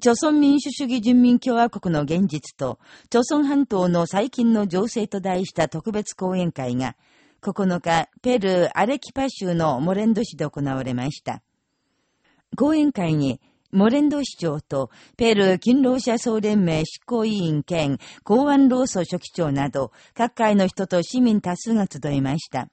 朝鮮民主主義人民共和国の現実と、朝鮮半島の最近の情勢と題した特別講演会が、9日、ペルー・アレキパ州のモレンド市で行われました。講演会に、モレンド市長と、ペルー勤労者総連盟執行委員兼公安労組書記長など、各界の人と市民多数が集いました。